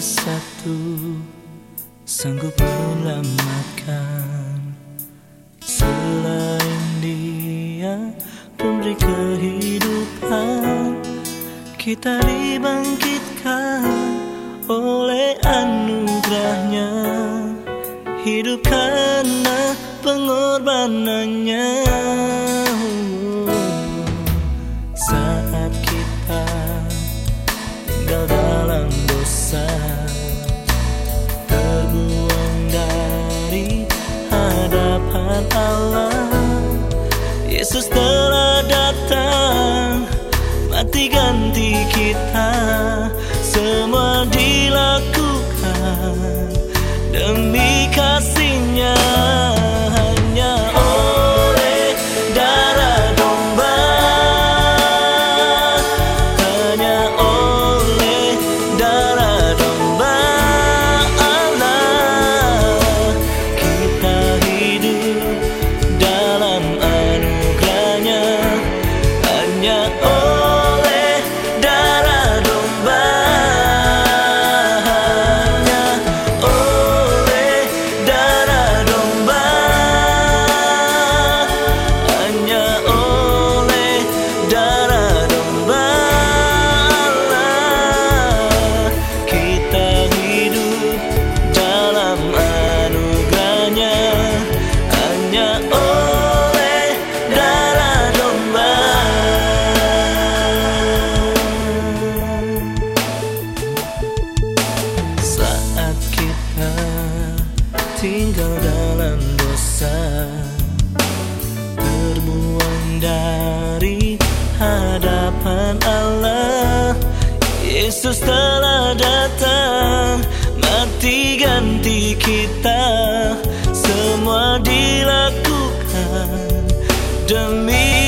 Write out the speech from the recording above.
satu sanggup menyelamatkan. Selain dia pemberi kehidupan. Kita dibangkitkan oleh anugerahnya. Hidup karena pengorbanannya. Saat kita tinggal dalam dosa Yesus telah datang. Mati ganti kita. Semua dilakukan Demi kasihnya tinggal dalam dosa. Terbuang dari hadapan Allah. Yesus telah datang Mati ganti kita. Semua dilakukan Demi